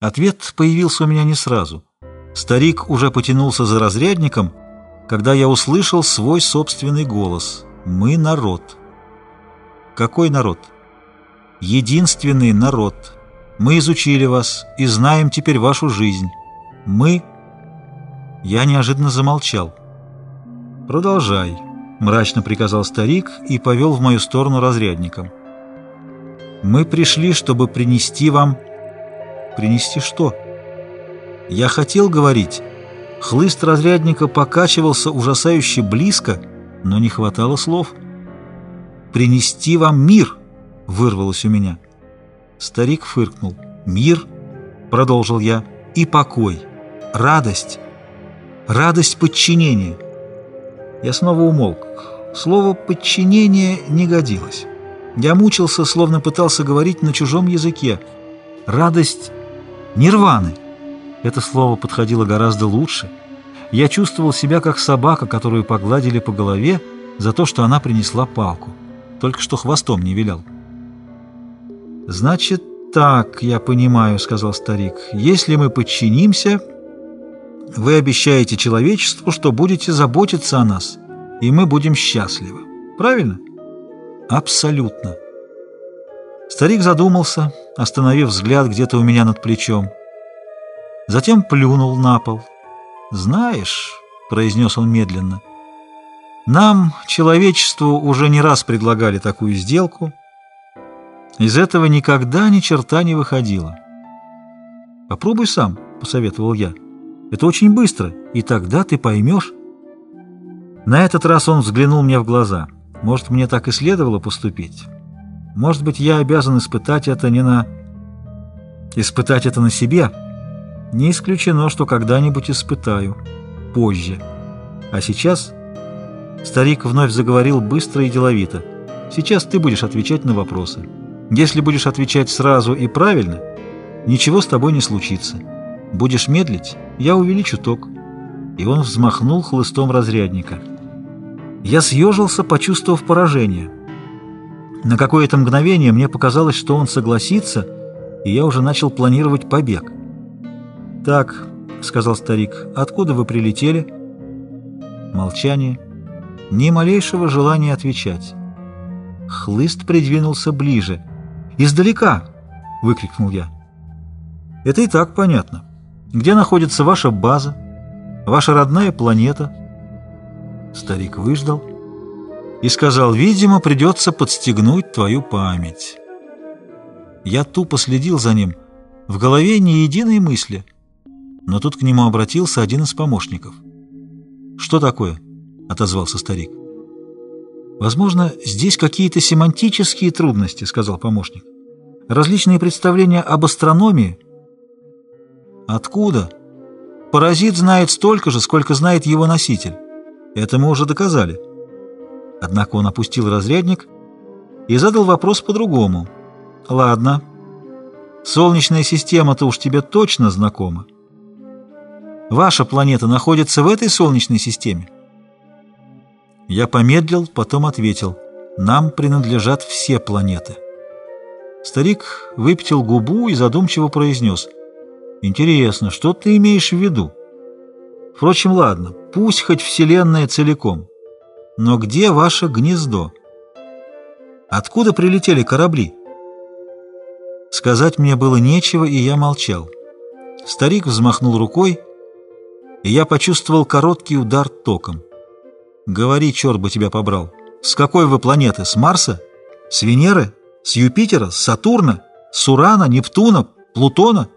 Ответ появился у меня не сразу. Старик уже потянулся за разрядником, когда я услышал свой собственный голос. «Мы народ». «Какой народ?» «Единственный народ. Мы изучили вас и знаем теперь вашу жизнь. Мы...» Я неожиданно замолчал. «Продолжай», — мрачно приказал старик и повел в мою сторону разрядником. «Мы пришли, чтобы принести вам...» «Принести что?» Я хотел говорить. Хлыст разрядника покачивался ужасающе близко, но не хватало слов. «Принести вам мир!» — вырвалось у меня. Старик фыркнул. «Мир?» — продолжил я. «И покой. Радость. Радость подчинения». Я снова умолк. Слово «подчинение» не годилось. Я мучился, словно пытался говорить на чужом языке. Радость нирваны. Это слово подходило гораздо лучше. Я чувствовал себя как собака, которую погладили по голове за то, что она принесла палку. Только что хвостом не вилял. «Значит так, я понимаю», — сказал старик. «Если мы подчинимся, вы обещаете человечеству, что будете заботиться о нас, и мы будем счастливы. Правильно?» «Абсолютно». Старик задумался, остановив взгляд где-то у меня над плечом. Затем плюнул на пол. «Знаешь», — произнес он медленно, — «нам, человечеству, уже не раз предлагали такую сделку. Из этого никогда ни черта не выходило». «Попробуй сам», — посоветовал я. «Это очень быстро, и тогда ты поймешь». На этот раз он взглянул мне в глаза. Может, мне так и следовало поступить. Может быть, я обязан испытать это не на... Испытать это на себе. Не исключено, что когда-нибудь испытаю. Позже. А сейчас... Старик вновь заговорил быстро и деловито. Сейчас ты будешь отвечать на вопросы. Если будешь отвечать сразу и правильно, ничего с тобой не случится. Будешь медлить, я увеличу ток. И он взмахнул хлыстом разрядника. Я съежился, почувствовав поражение. На какое-то мгновение мне показалось, что он согласится, и я уже начал планировать побег. «Так», — сказал старик, — «откуда вы прилетели?» Молчание. Ни малейшего желания отвечать. Хлыст придвинулся ближе. «Издалека!» — выкрикнул я. «Это и так понятно. Где находится ваша база? Ваша родная планета?» Старик выждал и сказал, «Видимо, придется подстегнуть твою память». Я тупо следил за ним, в голове ни единой мысли, но тут к нему обратился один из помощников. «Что такое?» — отозвался старик. «Возможно, здесь какие-то семантические трудности», — сказал помощник. «Различные представления об астрономии». «Откуда?» «Паразит знает столько же, сколько знает его носитель. Это мы уже доказали». Однако он опустил разрядник и задал вопрос по-другому. «Ладно, Солнечная система-то уж тебе точно знакома. Ваша планета находится в этой Солнечной системе?» Я помедлил, потом ответил. «Нам принадлежат все планеты». Старик выпятил губу и задумчиво произнес. «Интересно, что ты имеешь в виду?» «Впрочем, ладно, пусть хоть Вселенная целиком». Но где ваше гнездо? Откуда прилетели корабли? Сказать мне было нечего, и я молчал. Старик взмахнул рукой, и я почувствовал короткий удар током. «Говори, черт бы тебя побрал! С какой вы планеты? С Марса? С Венеры? С Юпитера? С Сатурна? С Урана? Нептуна? Плутона?»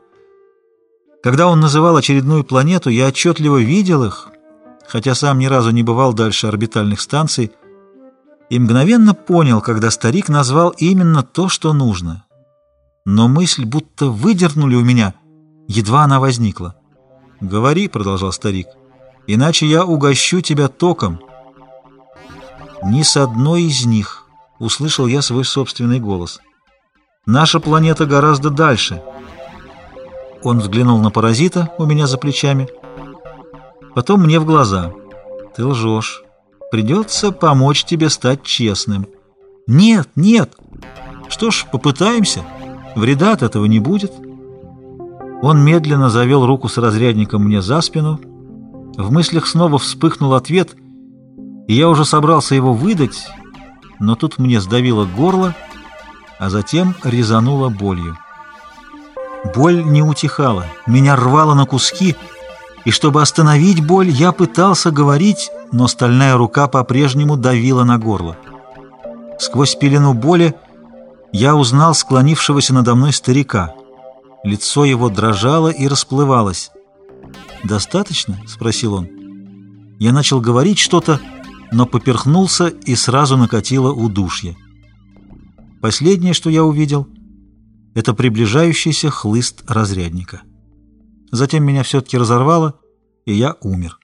Когда он называл очередную планету, я отчетливо видел их, хотя сам ни разу не бывал дальше орбитальных станций, и мгновенно понял, когда старик назвал именно то, что нужно. Но мысль будто выдернули у меня, едва она возникла. «Говори», — продолжал старик, — «иначе я угощу тебя током». «Ни с одной из них», — услышал я свой собственный голос. «Наша планета гораздо дальше». Он взглянул на паразита у меня за плечами — Потом мне в глаза. Ты лжешь. Придется помочь тебе стать честным. Нет, нет. Что ж, попытаемся. Вреда от этого не будет. Он медленно завел руку с разрядником мне за спину. В мыслях снова вспыхнул ответ, и я уже собрался его выдать, но тут мне сдавило горло, а затем резануло болью. Боль не утихала, меня рвало на куски, и чтобы остановить боль, я пытался говорить, но стальная рука по-прежнему давила на горло. Сквозь пелену боли я узнал склонившегося надо мной старика. Лицо его дрожало и расплывалось. «Достаточно?» — спросил он. Я начал говорить что-то, но поперхнулся и сразу накатило удушье. Последнее, что я увидел, — это приближающийся хлыст разрядника. Затем меня все-таки разорвало, и я умер.